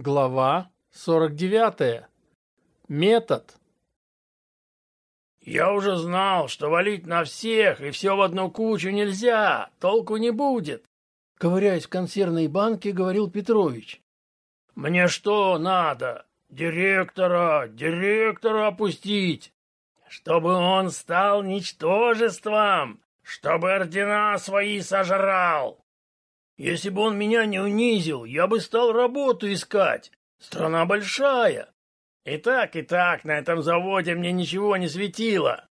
Глава 49. Метод. «Я уже знал, что валить на всех и все в одну кучу нельзя, толку не будет», — ковыряясь в консервной банке, говорил Петрович. «Мне что надо? Директора, директора опустить, чтобы он стал ничтожеством, чтобы ордена свои сожрал. Если бы он меня не унизил, я бы стал работу искать. Страна большая. И так, и так на этом заводе мне ничего не светило.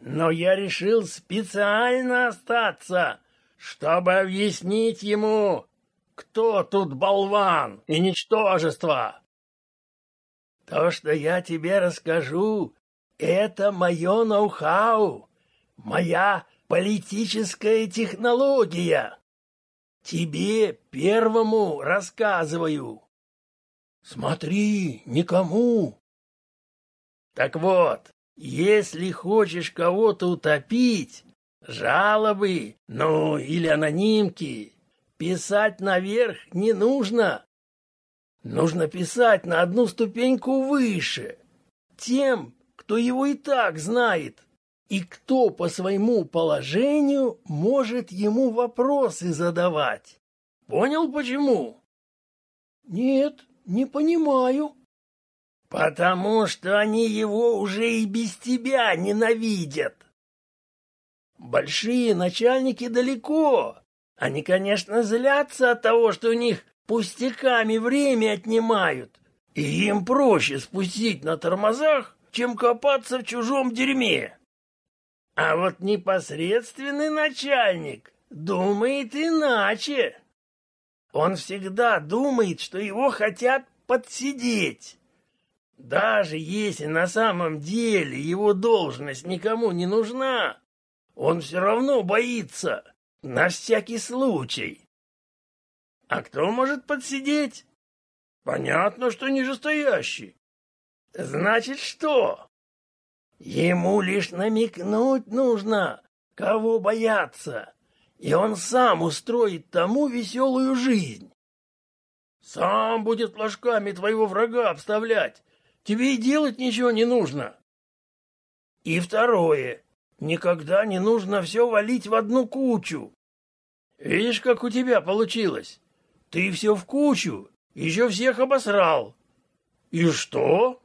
Но я решил специально остаться, чтобы объяснить ему, кто тут болван и ничтожество. То, что я тебе расскажу, это мое ноу-хау, моя политическая технология. Тебе первому рассказываю. Смотри, никому. Так вот, если хочешь кого-то утопить, жалобы, ну или анонимки, писать наверх не нужно. Нужно писать на одну ступеньку выше, тем, кто его и так знает, и кто по своему положению может ему вопросы задавать. Понял почему? Нет, не понимаю. Потому что они его уже и без тебя ненавидят. Большие начальники далеко. Они, конечно, злятся от того, что у них пустяками время отнимают. И им проще спустить на тормозах, чем копаться в чужом дерьме. А вот непосредственный начальник думает иначе. Он всегда думает, что его хотят подсидеть. Даже если на самом деле его должность никому не нужна, он все равно боится, на всякий случай. А кто может подсидеть? Понятно, что нижестоящий. Значит, что? Ему лишь намекнуть нужно, кого бояться и он сам устроит тому веселую жизнь. Сам будет флажками твоего врага обставлять. Тебе и делать ничего не нужно. И второе. Никогда не нужно все валить в одну кучу. Видишь, как у тебя получилось? Ты все в кучу, еще всех обосрал. И что?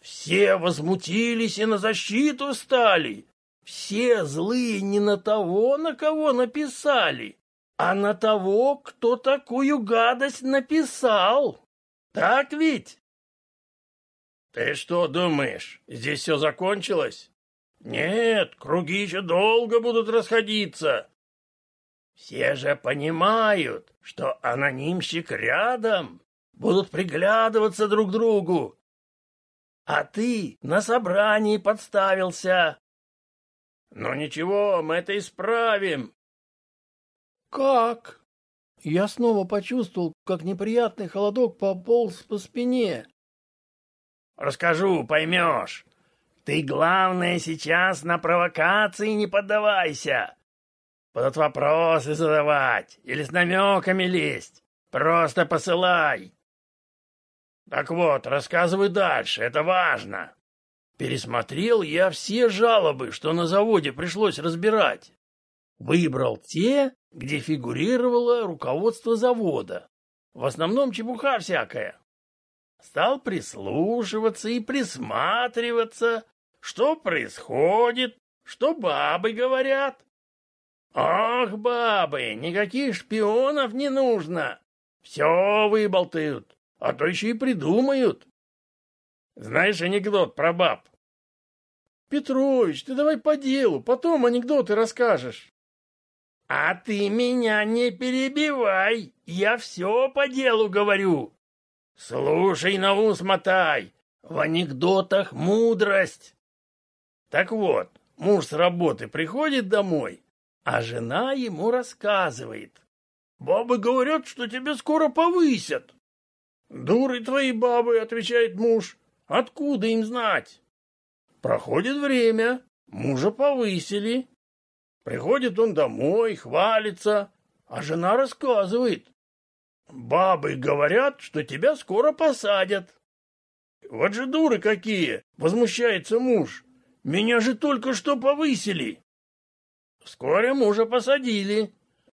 Все возмутились и на защиту стали. Все злые не на того, на кого написали, а на того, кто такую гадость написал. Так ведь? Ты что думаешь, здесь все закончилось? Нет, круги еще долго будут расходиться. Все же понимают, что анонимщик рядом, будут приглядываться друг к другу. А ты на собрании подставился, но ничего, мы это исправим. Как? Я снова почувствовал, как неприятный холодок пополз по спине. Расскажу, поймешь. Ты, главное, сейчас на провокации не поддавайся. Будут вопросы задавать или с намеками лезть. Просто посылай. Так вот, рассказывай дальше, это важно. Пересмотрел я все жалобы, что на заводе пришлось разбирать. Выбрал те, где фигурировало руководство завода. В основном чепуха всякая. Стал прислушиваться и присматриваться, что происходит, что бабы говорят. Ах, бабы, никаких шпионов не нужно. Все выболтают, а то еще и придумают. Знаешь анекдот про баб? Петрович, ты давай по делу, потом анекдоты расскажешь. А ты меня не перебивай, я все по делу говорю. Слушай, на ус мотай, в анекдотах мудрость. Так вот, муж с работы приходит домой, а жена ему рассказывает. Бабы говорят, что тебя скоро повысят. Дуры твои бабы, отвечает муж. Откуда им знать? Проходит время, мужа повысили. Приходит он домой, хвалится, а жена рассказывает. Бабы говорят, что тебя скоро посадят. Вот же дуры какие, возмущается муж. Меня же только что повысили. Вскоре мужа посадили.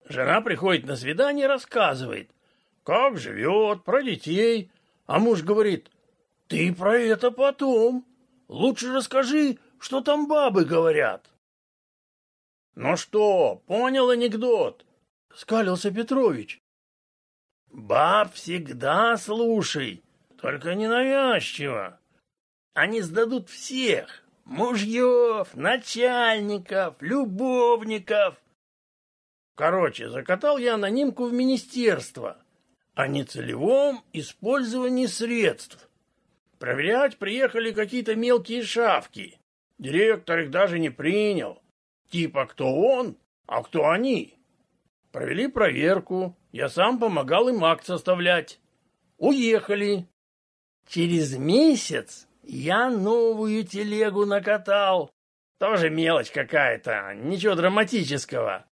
Жена приходит на свидание и рассказывает, как живет, про детей. А муж говорит, ты про это потом. Лучше расскажи, что там бабы говорят. Ну что, понял анекдот? Скалился Петрович. Баб всегда слушай, только ненавязчиво. Они сдадут всех, мужьев, начальников, любовников. Короче, закатал я анонимку в министерство о нецелевом использовании средств. Проверять приехали какие-то мелкие шавки. Директор их даже не принял. Типа кто он, а кто они. Провели проверку. Я сам помогал им акт составлять. Уехали. Через месяц я новую телегу накатал. Тоже мелочь какая-то, ничего драматического.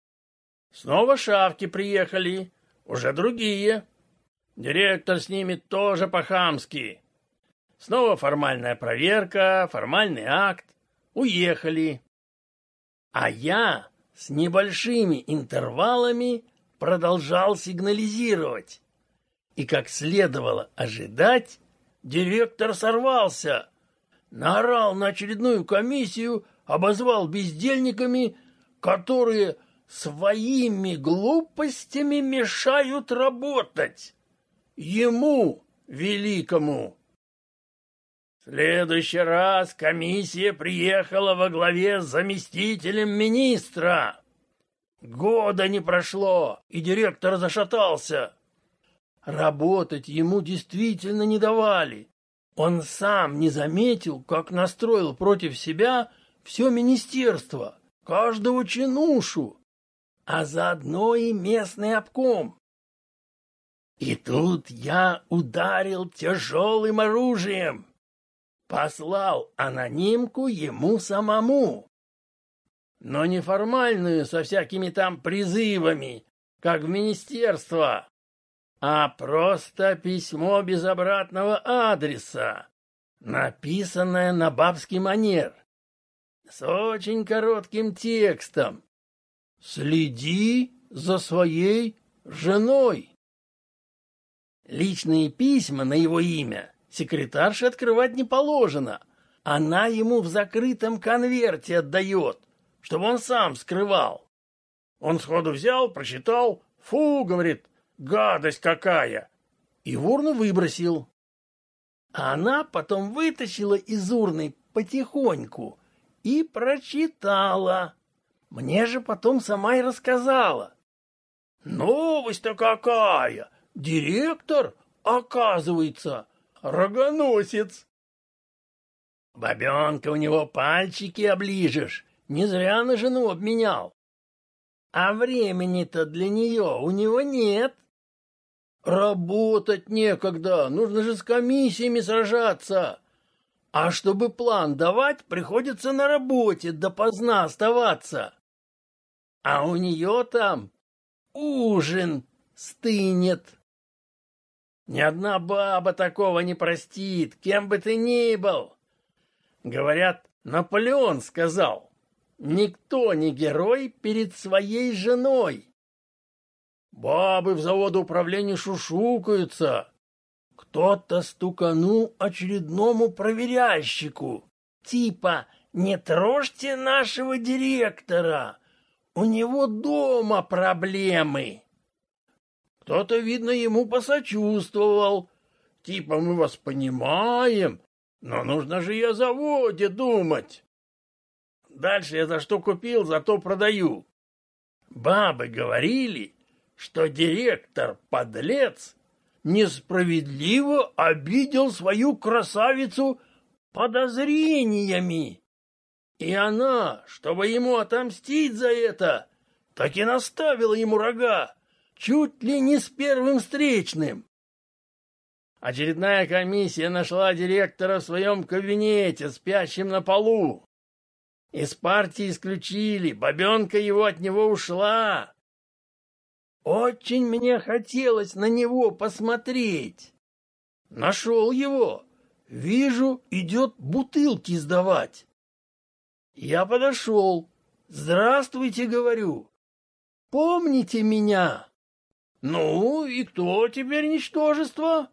Снова шавки приехали, уже другие. Директор с ними тоже по-хамски. Снова формальная проверка, формальный акт. Уехали. А я с небольшими интервалами продолжал сигнализировать. И, как следовало ожидать, директор сорвался, наорал на очередную комиссию, обозвал бездельниками, которые своими глупостями мешают работать. Ему, великому. В следующий раз комиссия приехала во главе с заместителем министра. Года не прошло, и директор зашатался. Работать ему действительно не давали. Он сам не заметил, как настроил против себя все министерство, каждого чинушу, а заодно и местный обком. И тут я ударил тяжелым оружием послал анонимку ему самому. Но не формальную со всякими там призывами, как в министерство, а просто письмо без обратного адреса, написанное на бабский манер, с очень коротким текстом. «Следи за своей женой». Личные письма на его имя Секретарше открывать не положено. Она ему в закрытом конверте отдает, чтобы он сам скрывал. Он сходу взял, прочитал. Фу, говорит, гадость какая. И в урну выбросил. А она потом вытащила из урны потихоньку и прочитала. Мне же потом сама и рассказала. Новость-то какая! Директор, оказывается, рогоносец. Бабенка у него пальчики оближешь, не зря на жену обменял. А времени-то для нее у него нет. Работать некогда, нужно же с комиссиями сражаться. А чтобы план давать, приходится на работе допоздна оставаться. А у нее там ужин стынет. Ни одна баба такого не простит, кем бы ты ни был. Говорят, Наполеон сказал, никто не герой перед своей женой. Бабы в заводоуправлении шушукаются. Кто-то стуканул очередному проверящику. Типа, не трожьте нашего директора, у него дома проблемы. Кто-то, видно, ему посочувствовал. Типа мы вас понимаем, но нужно же и о заводе думать. Дальше я за что купил, за то продаю. Бабы говорили, что директор подлец несправедливо обидел свою красавицу подозрениями. И она, чтобы ему отомстить за это, так и наставила ему рога чуть ли не с первым встречным. Очередная комиссия нашла директора в своем кабинете, спящим на полу. Из партии исключили, бабенка его от него ушла. Очень мне хотелось на него посмотреть. Нашел его. Вижу, идет бутылки сдавать. Я подошел. Здравствуйте, говорю. Помните меня? Ну, и кто теперь ничтожество?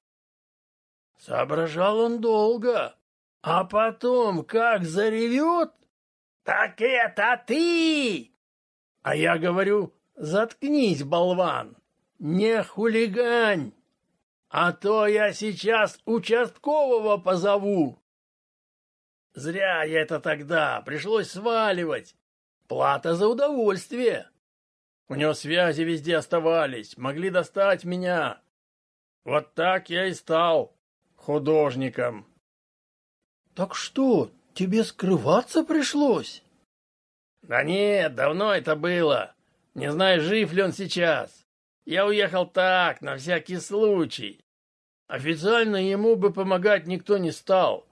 Соображал он долго, а потом как заревет. Так это ты! А я говорю, заткнись, болван, не хулигань, а то я сейчас участкового позову. Зря я это тогда, пришлось сваливать. Плата за удовольствие. У него связи везде оставались, могли достать меня. Вот так я и стал художником. Так что, тебе скрываться пришлось? Да нет, давно это было. Не знаю, жив ли он сейчас. Я уехал так, на всякий случай. Официально ему бы помогать никто не стал.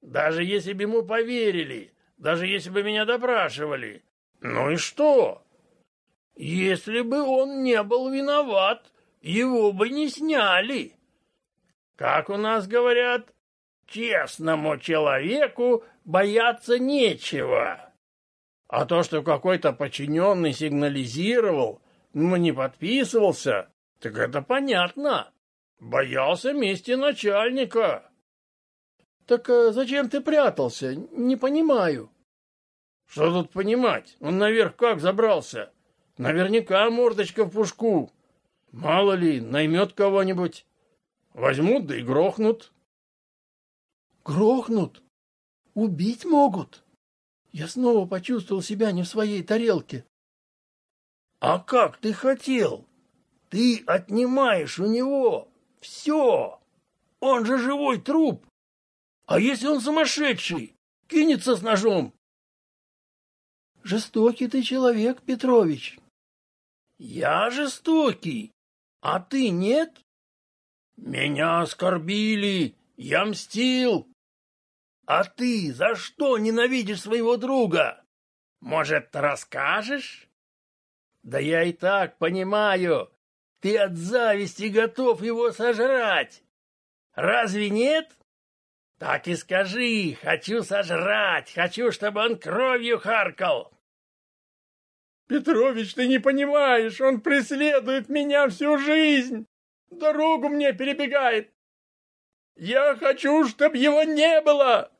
Даже если бы ему поверили, даже если бы меня допрашивали. Ну и что? Если бы он не был виноват, его бы не сняли. Как у нас говорят, честному человеку бояться нечего. А то, что какой-то подчиненный сигнализировал, но не подписывался, так это понятно. Боялся мести начальника. Так а зачем ты прятался? Не понимаю. Что тут понимать? Он наверх как забрался? Наверняка мордочка в пушку. Мало ли, наймет кого-нибудь. Возьмут да и грохнут. Грохнут? Убить могут? Я снова почувствовал себя не в своей тарелке. А как ты хотел? Ты отнимаешь у него все. Он же живой труп. А если он сумасшедший? Кинется с ножом. Жестокий ты человек, Петрович. Я жестокий, а ты нет? Меня оскорбили, я мстил. А ты за что ненавидишь своего друга? Может, расскажешь? Да я и так понимаю. Ты от зависти готов его сожрать. Разве нет? Так и скажи, хочу сожрать, хочу, чтобы он кровью харкал. Петрович, ты не понимаешь, он преследует меня всю жизнь. Дорогу мне перебегает. Я хочу, чтобы его не было.